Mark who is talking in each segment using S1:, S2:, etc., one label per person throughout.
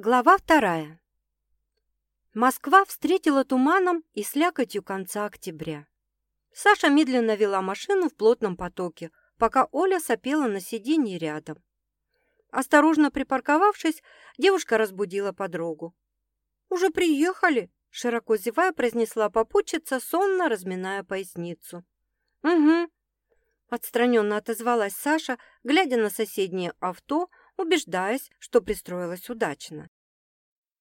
S1: Глава вторая. Москва встретила туманом и слякотью конца октября. Саша медленно вела машину в плотном потоке, пока Оля сопела на сиденье рядом. Осторожно припарковавшись, девушка разбудила подругу. «Уже приехали?» – широко зевая произнесла попутчица, сонно разминая поясницу. «Угу», – отстраненно отозвалась Саша, глядя на соседнее авто, убеждаясь, что пристроилась удачно.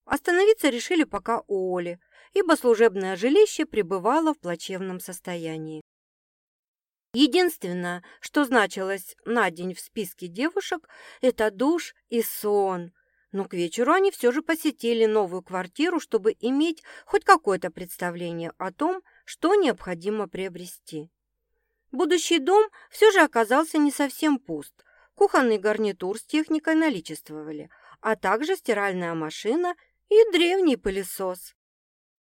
S1: Остановиться решили пока у Оли, ибо служебное жилище пребывало в плачевном состоянии. Единственное, что значилось на день в списке девушек, это душ и сон. Но к вечеру они все же посетили новую квартиру, чтобы иметь хоть какое-то представление о том, что необходимо приобрести. Будущий дом все же оказался не совсем пуст. Кухонный гарнитур с техникой наличествовали, а также стиральная машина и древний пылесос.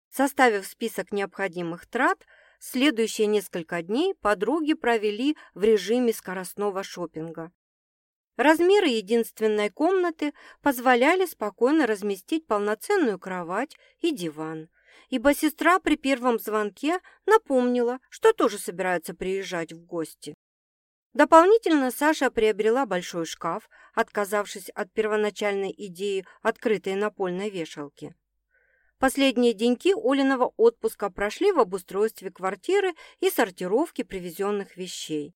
S1: Составив список необходимых трат, следующие несколько дней подруги провели в режиме скоростного шопинга. Размеры единственной комнаты позволяли спокойно разместить полноценную кровать и диван, ибо сестра при первом звонке напомнила, что тоже собирается приезжать в гости. Дополнительно Саша приобрела большой шкаф, отказавшись от первоначальной идеи открытой напольной вешалки. Последние деньки Олиного отпуска прошли в обустройстве квартиры и сортировке привезенных вещей.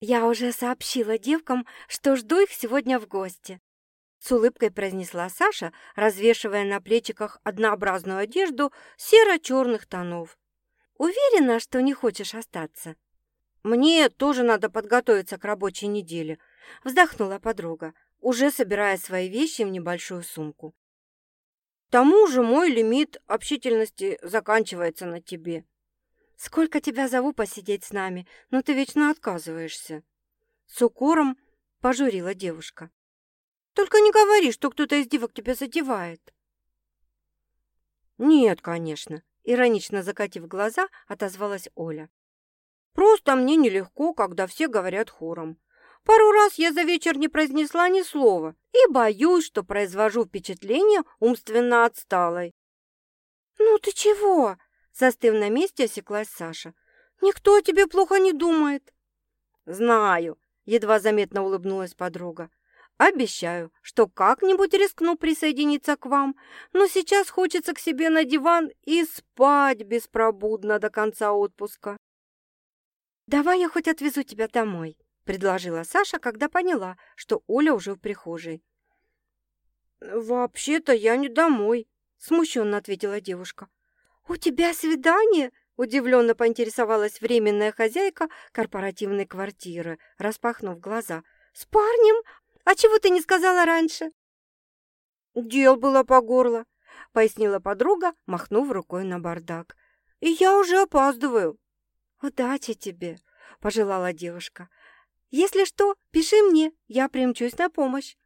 S1: «Я уже сообщила девкам, что жду их сегодня в гости», с улыбкой произнесла Саша, развешивая на плечиках однообразную одежду серо-черных тонов. «Уверена, что не хочешь остаться?» «Мне тоже надо подготовиться к рабочей неделе», — вздохнула подруга, уже собирая свои вещи в небольшую сумку. «К тому же мой лимит общительности заканчивается на тебе». «Сколько тебя зову посидеть с нами, но ты вечно отказываешься». С укором пожурила девушка. «Только не говори, что кто-то из девок тебя задевает». «Нет, конечно», — иронично закатив глаза, отозвалась Оля. Просто мне нелегко, когда все говорят хором. Пару раз я за вечер не произнесла ни слова и боюсь, что произвожу впечатление умственно отсталой. «Ну ты чего?» – застыв на месте, осеклась Саша. «Никто о тебе плохо не думает». «Знаю», – едва заметно улыбнулась подруга. «Обещаю, что как-нибудь рискну присоединиться к вам, но сейчас хочется к себе на диван и спать беспробудно до конца отпуска». «Давай я хоть отвезу тебя домой», — предложила Саша, когда поняла, что Оля уже в прихожей. «Вообще-то я не домой», — смущенно ответила девушка. «У тебя свидание?» — удивленно поинтересовалась временная хозяйка корпоративной квартиры, распахнув глаза. «С парнем? А чего ты не сказала раньше?» «Дел было по горло», — пояснила подруга, махнув рукой на бардак. «И я уже опаздываю». «Удачи тебе!» – пожелала девушка. «Если что, пиши мне, я примчусь на помощь».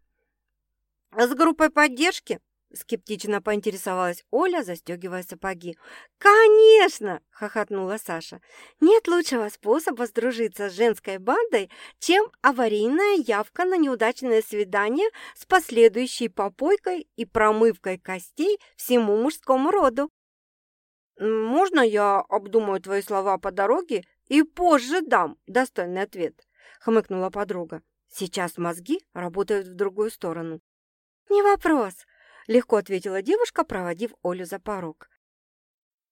S1: «С группой поддержки?» – скептично поинтересовалась Оля, застегивая сапоги. «Конечно!» – хохотнула Саша. «Нет лучшего способа сдружиться с женской бандой, чем аварийная явка на неудачное свидание с последующей попойкой и промывкой костей всему мужскому роду». «Можно я обдумаю твои слова по дороге и позже дам достойный ответ?» — хмыкнула подруга. «Сейчас мозги работают в другую сторону». «Не вопрос», — легко ответила девушка, проводив Олю за порог.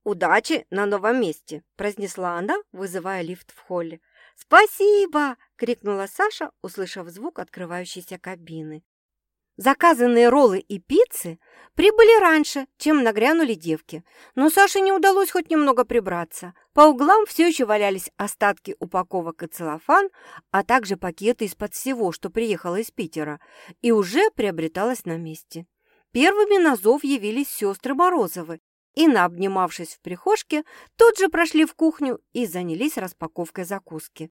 S1: «Удачи на новом месте!» – произнесла она, вызывая лифт в холле. «Спасибо!» – крикнула Саша, услышав звук открывающейся кабины. Заказанные роллы и пиццы прибыли раньше, чем нагрянули девки, но Саше не удалось хоть немного прибраться. По углам все еще валялись остатки упаковок и целлофан, а также пакеты из-под всего, что приехало из Питера, и уже приобреталось на месте. Первыми на зов явились сестры Морозовы, и, наобнимавшись в прихожке, тут же прошли в кухню и занялись распаковкой закуски.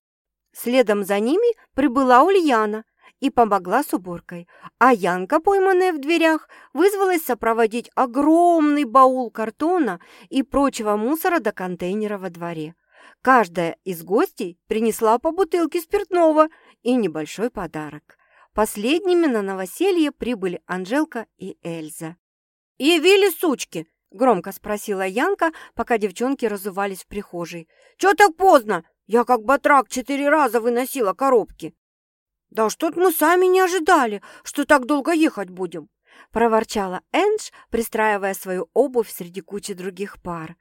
S1: Следом за ними прибыла Ульяна – и помогла с уборкой, а Янка, пойманная в дверях, вызвалась сопроводить огромный баул картона и прочего мусора до контейнера во дворе. Каждая из гостей принесла по бутылке спиртного и небольшой подарок. Последними на новоселье прибыли Анжелка и Эльза. «Явили сучки!» – громко спросила Янка, пока девчонки разувались в прихожей. «Чё так поздно? Я как батрак четыре раза выносила коробки». «Да что-то мы сами не ожидали, что так долго ехать будем!» – проворчала Эндж, пристраивая свою обувь среди кучи других пар.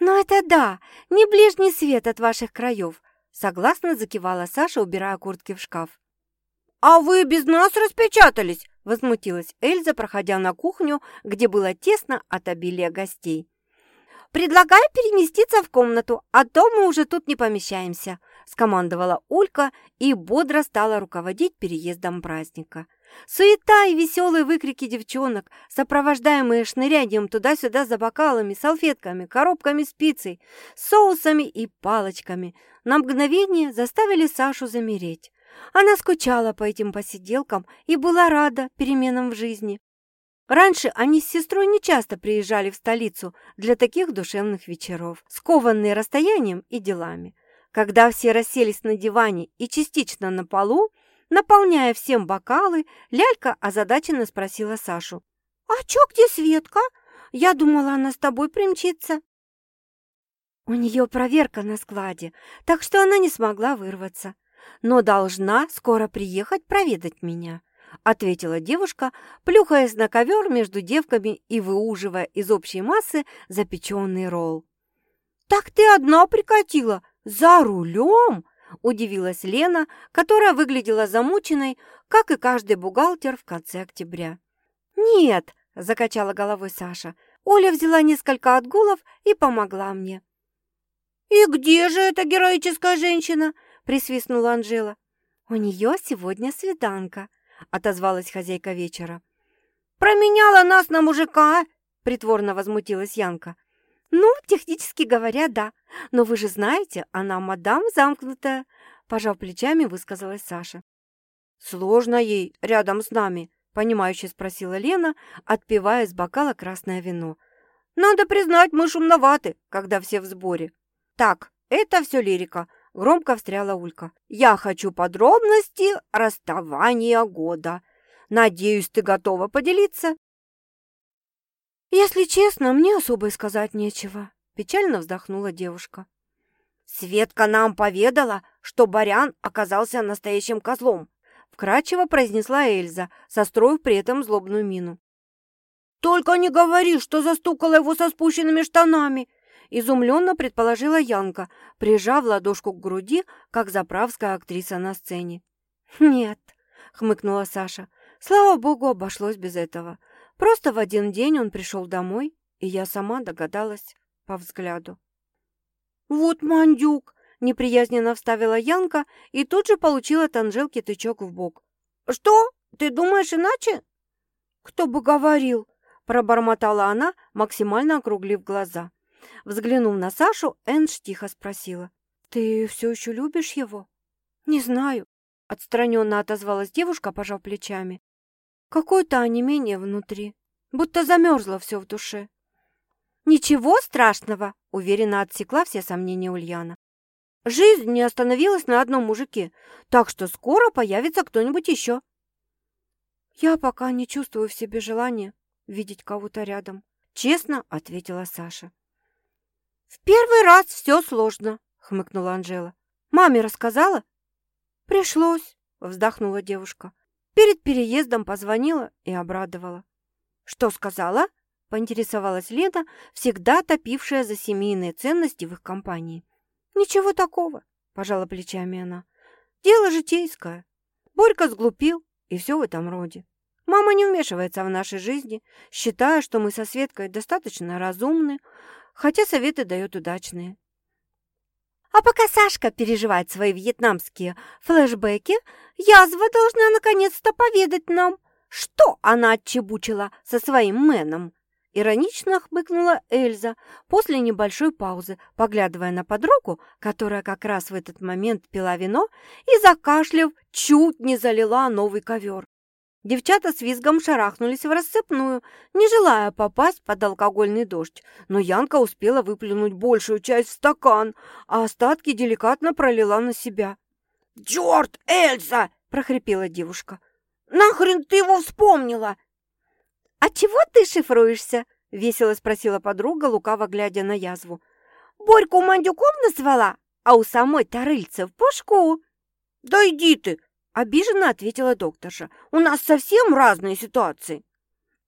S1: «Ну это да, не ближний свет от ваших краев», – согласно закивала Саша, убирая куртки в шкаф. «А вы без нас распечатались!» – возмутилась Эльза, проходя на кухню, где было тесно от обилия гостей. «Предлагаю переместиться в комнату, а то мы уже тут не помещаемся», – скомандовала Улька и бодро стала руководить переездом праздника. Суета и веселые выкрики девчонок, сопровождаемые шнырянием туда-сюда за бокалами, салфетками, коробками спицей, соусами и палочками, на мгновение заставили Сашу замереть. Она скучала по этим посиделкам и была рада переменам в жизни. Раньше они с сестрой нечасто приезжали в столицу для таких душевных вечеров, скованные расстоянием и делами. Когда все расселись на диване и частично на полу, наполняя всем бокалы, лялька озадаченно спросила Сашу. «А чё, где Светка? Я думала, она с тобой примчится». У нее проверка на складе, так что она не смогла вырваться но должна скоро приехать проведать меня», ответила девушка, плюхаясь на ковер между девками и выуживая из общей массы запеченный ролл. «Так ты одна прикатила? За рулем?» удивилась Лена, которая выглядела замученной, как и каждый бухгалтер в конце октября. «Нет», – закачала головой Саша, – «Оля взяла несколько отгулов и помогла мне». «И где же эта героическая женщина?» – присвистнула Анжела. «У нее сегодня свиданка», – отозвалась хозяйка вечера. «Променяла нас на мужика!» – притворно возмутилась Янка. «Ну, технически говоря, да. Но вы же знаете, она мадам замкнутая», – пожав плечами, высказалась Саша. «Сложно ей рядом с нами», – понимающе спросила Лена, отпивая из бокала красное вино. «Надо признать, мы шумноваты, когда все в сборе». «Так, это все лирика. Громко встряла Улька. «Я хочу подробности расставания года. Надеюсь, ты готова поделиться?» «Если честно, мне особо сказать нечего», – печально вздохнула девушка. «Светка нам поведала, что Барян оказался настоящим козлом», – вкратчиво произнесла Эльза, состроив при этом злобную мину. «Только не говори, что застукала его со спущенными штанами!» Изумленно предположила Янка, прижав ладошку к груди, как заправская актриса на сцене. «Нет», — хмыкнула Саша, — «слава богу, обошлось без этого. Просто в один день он пришел домой, и я сама догадалась по взгляду». «Вот мандюк!» — неприязненно вставила Янка и тут же получила от Анжелки тычок в бок. «Что? Ты думаешь иначе?» «Кто бы говорил!» — пробормотала она, максимально округлив глаза. Взглянув на Сашу, Эндж тихо спросила. «Ты все еще любишь его?» «Не знаю», — отстраненно отозвалась девушка, пожав плечами. «Какое-то онемение внутри, будто замерзло все в душе». «Ничего страшного», — уверенно отсекла все сомнения Ульяна. «Жизнь не остановилась на одном мужике, так что скоро появится кто-нибудь еще». «Я пока не чувствую в себе желания видеть кого-то рядом», — честно ответила Саша. «В первый раз все сложно», — хмыкнула Анжела. «Маме рассказала?» «Пришлось», — вздохнула девушка. Перед переездом позвонила и обрадовала. «Что сказала?» — поинтересовалась Лена, всегда топившая за семейные ценности в их компании. «Ничего такого», — пожала плечами она. «Дело житейское. Борька сглупил, и все в этом роде. Мама не вмешивается в нашей жизни, считая, что мы со Светкой достаточно разумны, хотя советы дает удачные. А пока Сашка переживает свои вьетнамские флешбеки, язва должна наконец-то поведать нам, что она отчебучила со своим мэном. Иронично хмыкнула Эльза после небольшой паузы, поглядывая на подругу, которая как раз в этот момент пила вино и, закашляв, чуть не залила новый ковер. Девчата с визгом шарахнулись в рассыпную, не желая попасть под алкогольный дождь, но Янка успела выплюнуть большую часть в стакан, а остатки деликатно пролила на себя. «Черт, Эльза!» – прохрипела девушка.
S2: Нахрен ты его вспомнила?»
S1: «А чего ты шифруешься?» — весело спросила подруга, лукаво глядя на язву. «Борьку мандюком назвала, а у самой-то рыльца в пушку».
S2: «Да иди ты!» — обиженно ответила докторша. «У нас совсем разные ситуации».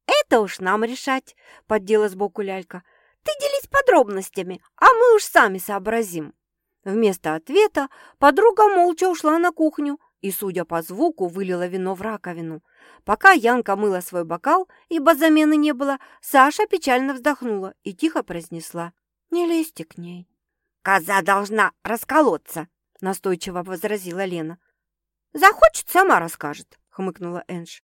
S1: «Это уж нам решать», — поддела сбоку лялька. «Ты делись подробностями, а мы уж сами сообразим». Вместо ответа подруга молча ушла на кухню и, судя по звуку, вылила вино в раковину. Пока Янка мыла свой бокал, ибо замены не было, Саша печально вздохнула и тихо произнесла. «Не лезьте к ней».
S2: «Коза должна расколоться», — настойчиво возразила Лена. «Захочет, сама расскажет», — хмыкнула Энж.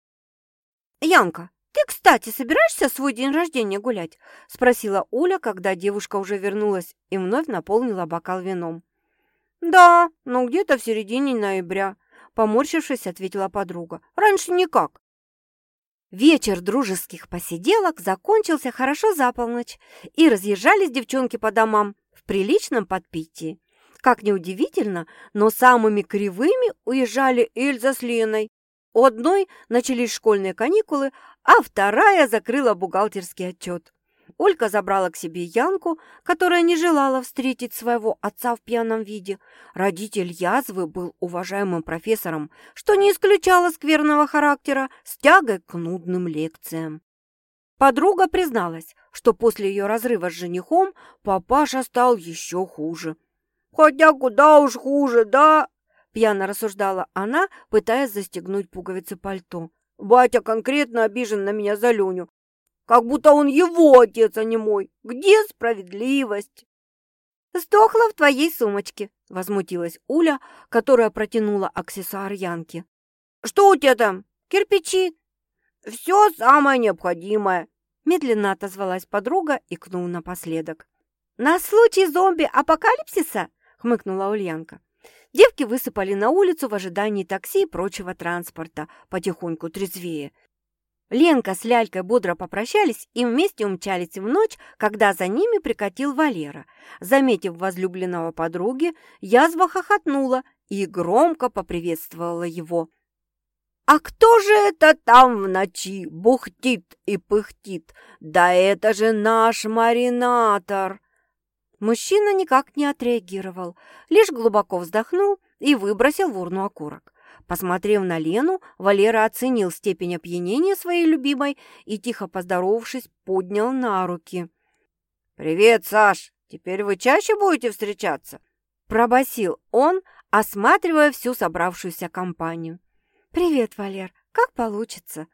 S1: «Янка, ты, кстати, собираешься свой день рождения гулять?» — спросила Уля, когда девушка уже вернулась и вновь наполнила бокал вином.
S2: «Да, но где-то в середине ноября», — поморщившись, ответила подруга. «Раньше никак».
S1: Вечер дружеских посиделок закончился хорошо за полночь, и разъезжались девчонки по домам в приличном подпитии. Как неудивительно, но самыми кривыми уезжали Эльза с Леной. У одной начались школьные каникулы, а вторая закрыла бухгалтерский отчет. Олька забрала к себе Янку, которая не желала встретить своего отца в пьяном виде. Родитель язвы был уважаемым профессором, что не исключало скверного характера с тягой к нудным лекциям. Подруга призналась, что после ее разрыва с женихом папаша стал еще хуже.
S2: «Хотя куда уж хуже, да?»
S1: – пьяно рассуждала она, пытаясь застегнуть пуговицы пальто.
S2: «Батя конкретно обижен на меня за Леню, как будто он его отец, а не мой. Где справедливость?»
S1: «Сдохла в твоей сумочке», — возмутилась Уля, которая протянула аксессуар Янки.
S2: «Что у тебя там? Кирпичи?» «Все самое необходимое», —
S1: медленно отозвалась подруга, и икнул напоследок. «На случай зомби-апокалипсиса?» — хмыкнула Ульянка. Девки высыпали на улицу в ожидании такси и прочего транспорта, потихоньку трезвее. Ленка с Лялькой бодро попрощались и вместе умчались в ночь, когда за ними прикатил Валера. Заметив возлюбленного подруги, язва хохотнула и громко поприветствовала его.
S2: «А кто же это там в ночи бухтит и пыхтит? Да это же наш маринатор!»
S1: Мужчина никак не отреагировал, лишь глубоко вздохнул и выбросил в урну окурок. Посмотрев на Лену, Валера оценил степень опьянения своей любимой и, тихо поздоровавшись, поднял на руки.
S2: «Привет, Саш! Теперь вы чаще будете встречаться?»
S1: Пробасил он, осматривая всю собравшуюся компанию. «Привет, Валер! Как получится?»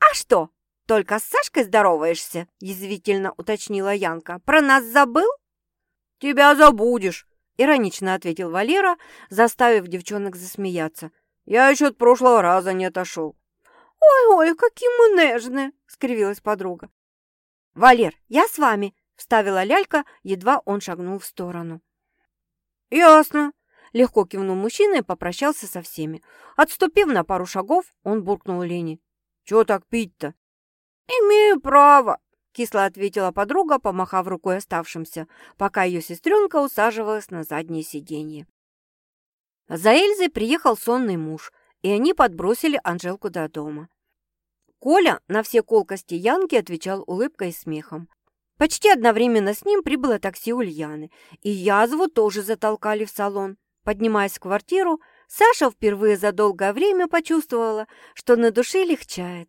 S1: «А что, только с Сашкой здороваешься?» – язвительно уточнила Янка. «Про нас забыл?»
S2: «Тебя забудешь!»
S1: – иронично ответил Валера, заставив девчонок засмеяться –
S2: я еще от прошлого раза не отошел.
S1: «Ой-ой, какие мы нежные!» — скривилась подруга. «Валер, я с вами!» — вставила лялька, едва он шагнул в сторону.
S2: «Ясно!»
S1: — легко кивнул мужчина и попрощался со всеми. Отступив на пару шагов, он буркнул Лене.
S2: «Чего так пить-то?»
S1: «Имею право!» — кисло ответила подруга, помахав рукой оставшимся, пока ее сестренка усаживалась на заднее сиденье. За Эльзой приехал сонный муж, и они подбросили Анжелку до дома. Коля на все колкости Янки отвечал улыбкой и смехом. Почти одновременно с ним прибыло такси Ульяны, и язву тоже затолкали в салон. Поднимаясь в квартиру, Саша впервые за долгое время почувствовала, что на душе легчает.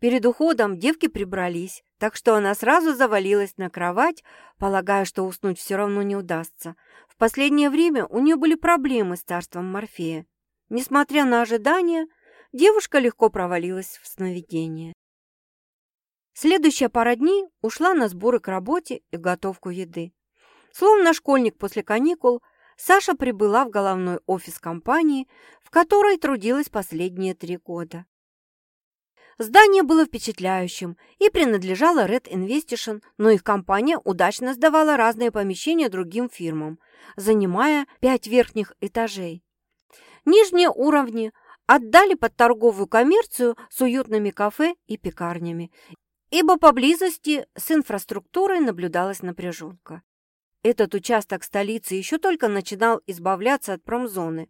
S1: Перед уходом девки прибрались, так что она сразу завалилась на кровать, полагая, что уснуть все равно не удастся. Последнее время у нее были проблемы с царством Морфея. Несмотря на ожидания, девушка легко провалилась в сновидение. Следующая пара дней ушла на сборы к работе и готовку еды. Словно школьник после каникул, Саша прибыла в головной офис компании, в которой трудилась последние три года. Здание было впечатляющим и принадлежало Red Investation, но их компания удачно сдавала разные помещения другим фирмам, занимая пять верхних этажей. Нижние уровни отдали под торговую коммерцию с уютными кафе и пекарнями, ибо поблизости с инфраструктурой наблюдалась напряженка. Этот участок столицы еще только начинал избавляться от промзоны.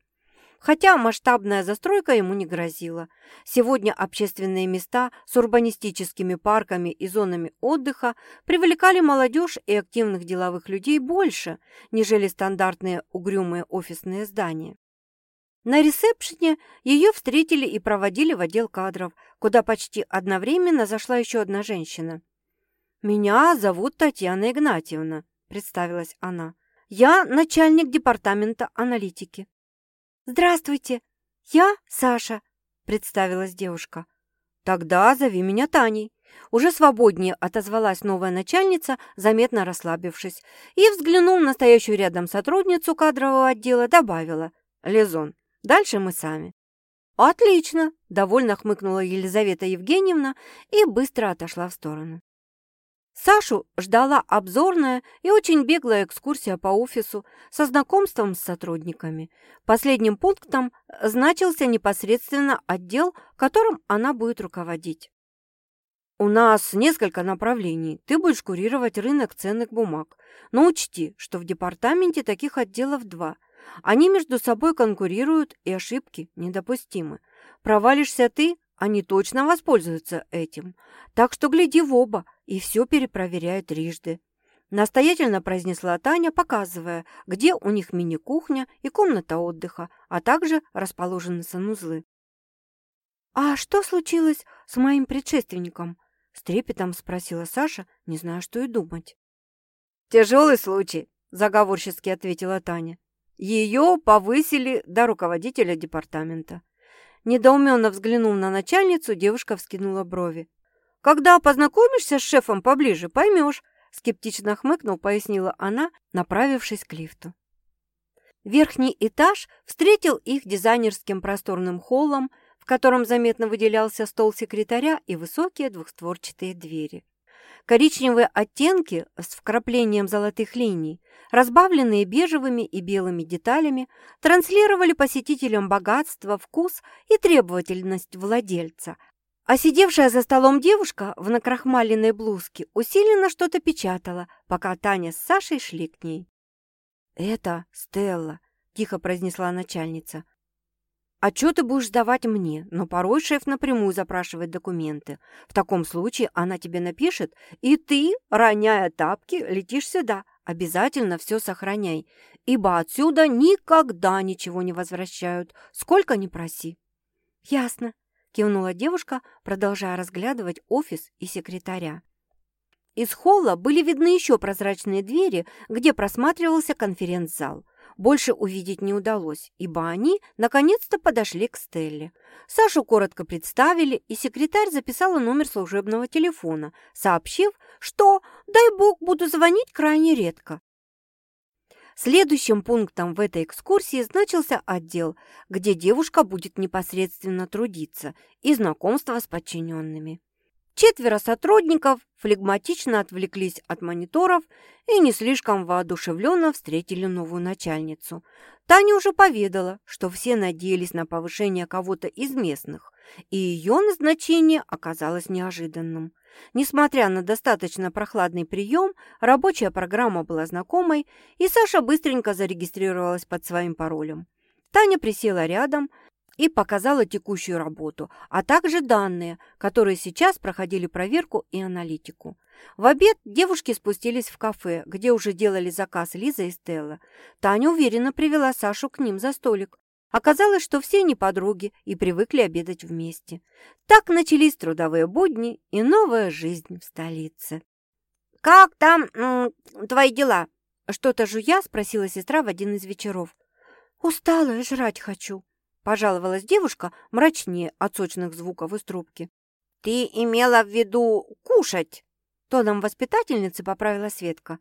S1: Хотя масштабная застройка ему не грозила. Сегодня общественные места с урбанистическими парками и зонами отдыха привлекали молодежь и активных деловых людей больше, нежели стандартные угрюмые офисные здания. На ресепшене ее встретили и проводили в отдел кадров, куда почти одновременно зашла еще одна женщина. «Меня зовут Татьяна Игнатьевна», – представилась она. «Я начальник департамента аналитики». «Здравствуйте, я Саша», – представилась девушка. «Тогда зови меня Таней». Уже свободнее отозвалась новая начальница, заметно расслабившись, и, взглянув на стоящую рядом сотрудницу кадрового отдела, добавила «Лизон, дальше мы сами». «Отлично!» – довольно хмыкнула Елизавета Евгеньевна и быстро отошла в сторону. Сашу ждала обзорная и очень беглая экскурсия по офису со знакомством с сотрудниками. Последним пунктом значился непосредственно отдел, которым она будет руководить. «У нас несколько направлений. Ты будешь курировать рынок ценных бумаг. Но учти, что в департаменте таких отделов два. Они между собой конкурируют, и ошибки недопустимы. Провалишься ты, они точно воспользуются этим. Так что гляди в оба и все перепроверяй трижды. Настоятельно произнесла Таня, показывая, где у них мини-кухня и комната отдыха, а также расположены санузлы. «А что случилось с моим предшественником?» С трепетом спросила Саша, не зная, что и думать.
S2: «Тяжелый случай», – заговорчески ответила Таня. Ее повысили до руководителя департамента.
S1: Недоуменно взглянув на начальницу, девушка вскинула брови. «Когда познакомишься с шефом поближе, поймешь», скептично хмыкнув, пояснила она, направившись к лифту. Верхний этаж встретил их дизайнерским просторным холлом, в котором заметно выделялся стол секретаря и высокие двухстворчатые двери. Коричневые оттенки с вкраплением золотых линий, разбавленные бежевыми и белыми деталями, транслировали посетителям богатство, вкус и требовательность владельца. А сидевшая за столом девушка в накрахмаленной блузке усиленно что-то печатала, пока Таня с Сашей шли к ней. «Это Стелла», – тихо произнесла начальница. Отчеты ты будешь сдавать мне, но порой шеф напрямую запрашивает документы. В таком случае она тебе напишет, и ты, роняя тапки, летишь сюда. Обязательно все сохраняй, ибо отсюда никогда ничего не возвращают, сколько ни проси». «Ясно», – кивнула девушка, продолжая разглядывать офис и секретаря. Из холла были видны еще прозрачные двери, где просматривался конференц-зал – больше увидеть не удалось, ибо они наконец-то подошли к Стелле. Сашу коротко представили, и секретарь записала номер служебного телефона, сообщив, что, дай бог, буду звонить крайне редко. Следующим пунктом в этой экскурсии значился отдел, где девушка будет непосредственно трудиться, и знакомство с подчиненными. Четверо сотрудников флегматично отвлеклись от мониторов и не слишком воодушевленно встретили новую начальницу. Таня уже поведала, что все надеялись на повышение кого-то из местных, и ее назначение оказалось неожиданным. Несмотря на достаточно прохладный прием, рабочая программа была знакомой, и Саша быстренько зарегистрировалась под своим паролем. Таня присела рядом и показала текущую работу, а также данные, которые сейчас проходили проверку и аналитику. В обед девушки спустились в кафе, где уже делали заказ Лиза и Стелла. Таня уверенно привела Сашу к ним за столик. Оказалось, что все не подруги и привыкли обедать вместе. Так начались трудовые будни и новая жизнь в столице.
S2: «Как там твои дела?»
S1: Что-то жуя спросила сестра в один из вечеров. «Устала жрать хочу», Пожаловалась девушка мрачнее от сочных звуков из трубки.
S2: «Ты имела в виду кушать?»
S1: Тоном воспитательницы поправила Светка.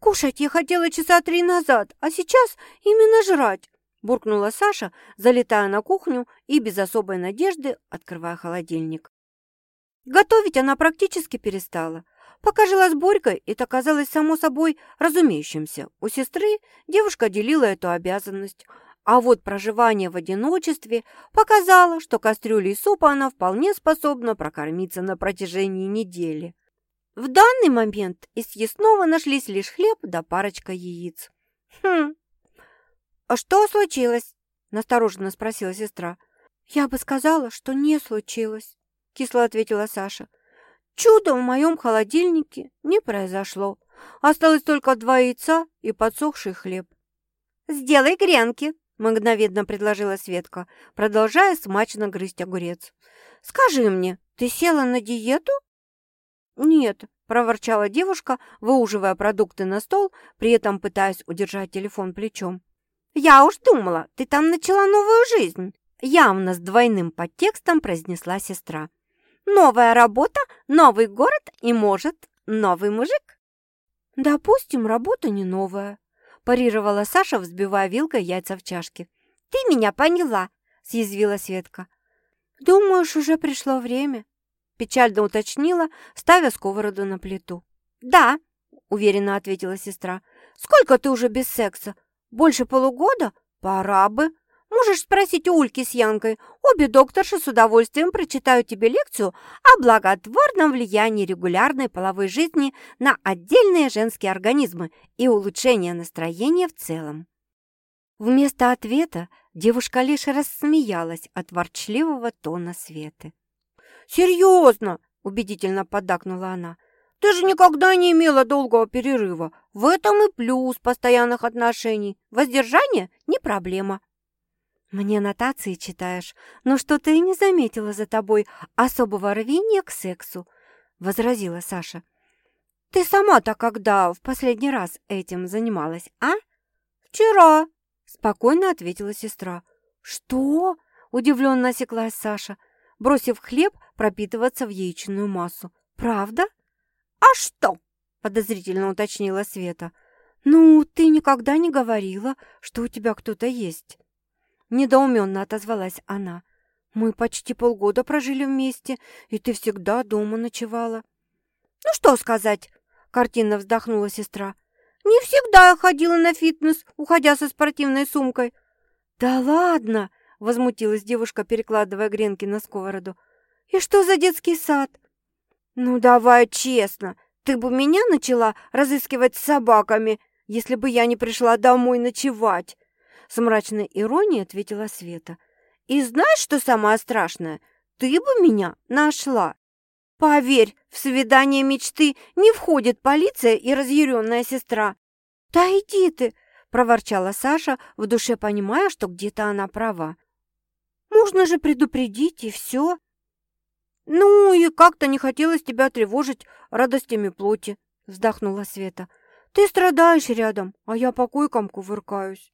S1: «Кушать я хотела часа три назад, а сейчас именно жрать!» Буркнула Саша, залетая на кухню и без особой надежды открывая холодильник. Готовить она практически перестала. Пока жила с Борькой, это казалось само собой разумеющимся. У сестры девушка делила эту обязанность – а вот проживание в одиночестве показало, что кастрюлей супа она вполне способна прокормиться на протяжении недели. В данный момент из съестного нашлись лишь хлеб да парочка яиц. «Хм, что случилось?» настороженно спросила сестра. «Я бы сказала, что не случилось», — кисло ответила Саша. «Чудо в моем холодильнике не произошло. Осталось только два яйца и подсохший хлеб». «Сделай гренки», — мгновенно предложила Светка, продолжая смачно грызть огурец. «Скажи мне, ты села на диету?» «Нет», – проворчала девушка, выуживая продукты на стол, при этом пытаясь удержать телефон плечом. «Я уж думала, ты там начала новую жизнь!» Явно с двойным подтекстом произнесла сестра. «Новая работа, новый город и, может, новый мужик?» «Допустим, работа не новая», – парировала Саша, взбивая вилкой яйца в чашке. «Ты меня поняла!» – съязвила Светка. «Думаешь, уже пришло время?» Печально уточнила, ставя сковороду на плиту. «Да», — уверенно ответила сестра. «Сколько ты уже без секса? Больше полугода? Пора бы. Можешь спросить у Ульки с Янкой. Обе докторши с удовольствием прочитают тебе лекцию о благотворном влиянии регулярной половой жизни на отдельные женские организмы и улучшение настроения в целом». Вместо ответа девушка лишь рассмеялась от ворчливого тона Светы.
S2: «Серьезно!» – убедительно поддакнула она. «Ты же никогда не имела долгого перерыва. В этом и плюс постоянных отношений. Воздержание – не проблема».
S1: «Мне нотации читаешь, но что-то и не заметила за тобой особого рвения к сексу», – возразила Саша. «Ты сама-то когда в последний раз этим занималась, а?»
S2: «Вчера», –
S1: спокойно ответила сестра. «Что?» – удивленно осеклась Саша бросив хлеб пропитываться в яичную массу. «Правда?»
S2: «А что?» – подозрительно уточнила Света.
S1: «Ну, ты никогда не говорила, что у тебя кто-то есть». Недоуменно отозвалась она. «Мы почти полгода прожили вместе, и ты всегда дома ночевала».
S2: «Ну что сказать?» – картинно вздохнула сестра. «Не всегда я ходила на фитнес, уходя со спортивной сумкой».
S1: «Да ладно!» Возмутилась девушка, перекладывая гренки на сковороду. «И что за детский сад?»
S2: «Ну, давай честно, ты бы меня начала разыскивать с собаками, если бы я не пришла домой ночевать!» С мрачной иронией ответила Света. «И знаешь, что самое страшное? Ты бы меня нашла!» «Поверь, в свидание мечты не входит полиция и разъяренная сестра!»
S1: «Да иди ты!» – проворчала Саша, в душе понимая, что где-то она права. Можно же предупредить, и все.
S2: Ну, и как-то не хотелось тебя тревожить радостями плоти, вздохнула Света. Ты страдаешь рядом, а я по койкам кувыркаюсь.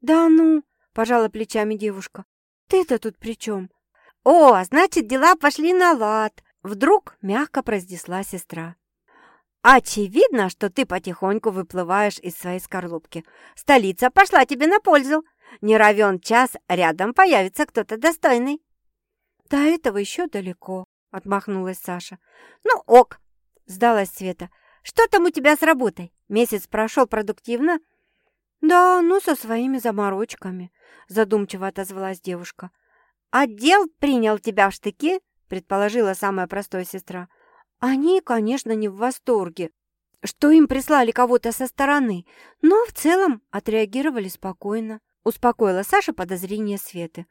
S1: Да ну, пожала плечами девушка. Ты-то тут при чем?
S2: О, значит, дела пошли на лад, вдруг мягко произнесла сестра. Очевидно, что ты потихоньку выплываешь из своей скорлупки. Столица пошла тебе на пользу. Не равен час, рядом появится кто-то достойный.
S1: До этого еще далеко, отмахнулась Саша.
S2: Ну ок, сдалась Света. Что там у тебя с работой? Месяц прошел продуктивно?
S1: Да, ну со своими заморочками, задумчиво отозвалась девушка.
S2: Отдел принял тебя в штыки, предположила самая простая сестра.
S1: Они, конечно, не в восторге, что им прислали кого-то со стороны, но в целом отреагировали спокойно успокоила Саша подозрение Светы.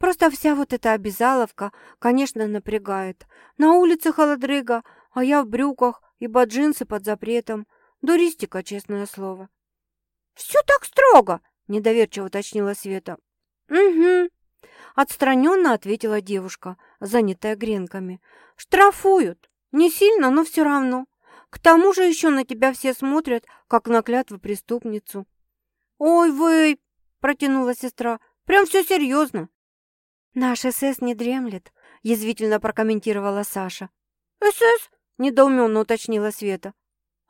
S1: Просто вся вот эта обязаловка, конечно, напрягает. На улице холодрыга, а я в брюках, ибо джинсы под запретом. Дуристика, честное слово.
S2: «Все так строго!»
S1: – недоверчиво уточнила Света.
S2: «Угу», –
S1: отстраненно ответила девушка, занятая гренками. «Штрафуют. Не сильно, но все равно. К тому же еще на тебя все смотрят, как на клятву преступницу».
S2: «Ой, вы!» протянула сестра. «Прям все серьезно».
S1: «Наш СС не дремлет», – язвительно прокомментировала Саша.
S2: «СС?»
S1: – недоуменно уточнила Света.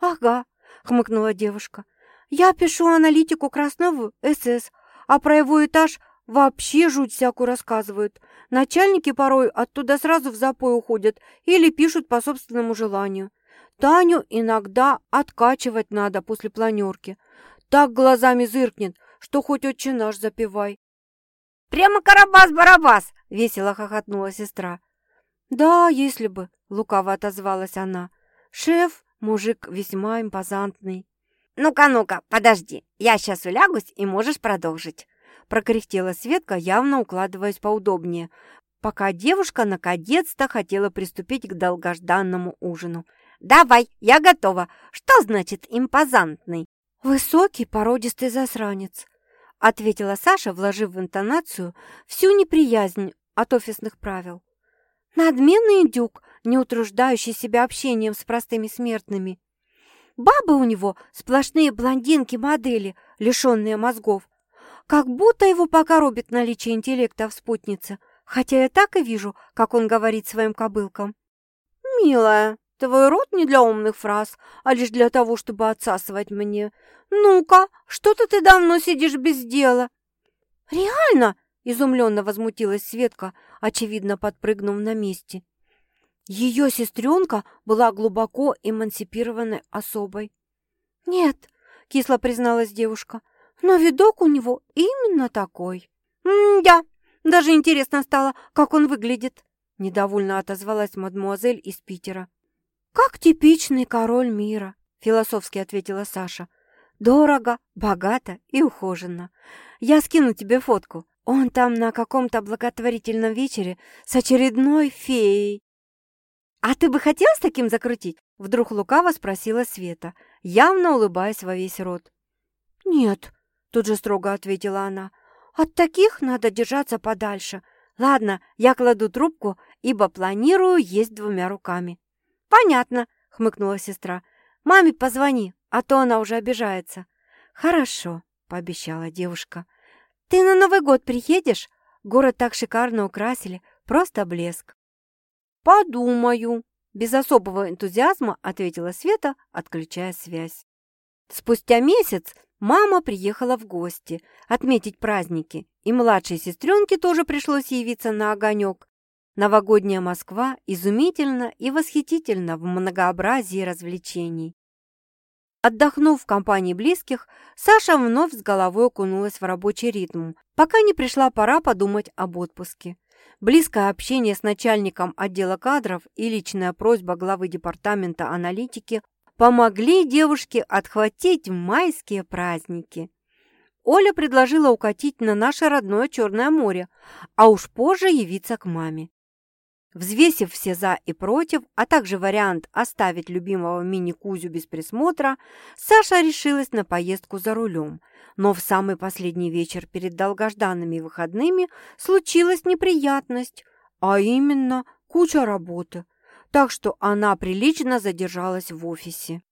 S1: «Ага», – хмыкнула девушка. «Я пишу аналитику Краснову, СС, а про его этаж вообще жуть всякую рассказывают. Начальники порой оттуда сразу в запой уходят или пишут по собственному желанию. Таню иногда откачивать надо после планерки. Так глазами зыркнет, что хоть отче наш запивай.
S2: «Прямо Карабас-Барабас!» — весело хохотнула сестра.
S1: «Да, если бы», — лукаво отозвалась она. «Шеф — мужик весьма импозантный».
S2: «Ну-ка, ну-ка, подожди, я сейчас улягусь, и можешь продолжить», — прокряхтела Светка, явно укладываясь поудобнее, пока девушка наконец-то хотела приступить к долгожданному ужину. «Давай, я готова. Что значит импозантный?»
S1: «Высокий породистый засранец», — ответила Саша, вложив в интонацию всю неприязнь от офисных правил. «Надменный индюк, не утруждающий себя общением с простыми смертными. Бабы у него сплошные блондинки-модели, лишенные мозгов. Как будто его покоробит наличие интеллекта в спутнице, хотя я так и вижу, как он говорит своим кобылкам. «Милая, твой рот не для умных фраз, а лишь для того, чтобы отсасывать мне. Ну-ка, что-то ты давно сидишь без дела». «Реально?» – изумленно возмутилась Светка, очевидно подпрыгнув на месте. Ее сестренка была глубоко эмансипированной особой. «Нет», — кисло призналась девушка, — «но видок у него именно такой». «М-да, даже интересно стало, как он выглядит», — недовольно отозвалась мадмуазель из Питера. «Как типичный король мира», — философски ответила Саша. «Дорого, богато и ухоженно. Я скину тебе фотку. Он там на каком-то благотворительном вечере с очередной феей. «А ты бы хотел с таким закрутить?» Вдруг лукаво спросила Света, явно улыбаясь во весь рот. «Нет», — тут же строго ответила она, — «от таких надо держаться подальше. Ладно, я кладу трубку, ибо планирую есть двумя руками». «Понятно», — хмыкнула сестра. «Маме позвони, а то она уже обижается». «Хорошо», — пообещала девушка. «Ты на Новый год приедешь? Город так шикарно украсили, просто блеск».
S2: «Подумаю», – без особого энтузиазма ответила Света, отключая связь. Спустя месяц мама приехала в гости отметить праздники, и младшей сестренке тоже пришлось явиться на огонек. Новогодняя Москва изумительно и восхитительно в многообразии развлечений. Отдохнув в компании близких, Саша вновь с головой окунулась в рабочий ритм, пока не пришла пора подумать об отпуске. Близкое общение с начальником отдела кадров и личная просьба главы департамента аналитики помогли девушке отхватить майские праздники. Оля предложила укатить на наше родное Черное море, а уж позже явиться к маме. Взвесив все «за» и «против», а также вариант оставить любимого мини-Кузю без присмотра, Саша решилась на поездку за рулем. Но в самый последний вечер перед долгожданными выходными случилась неприятность, а именно куча работы. Так что она прилично задержалась в офисе.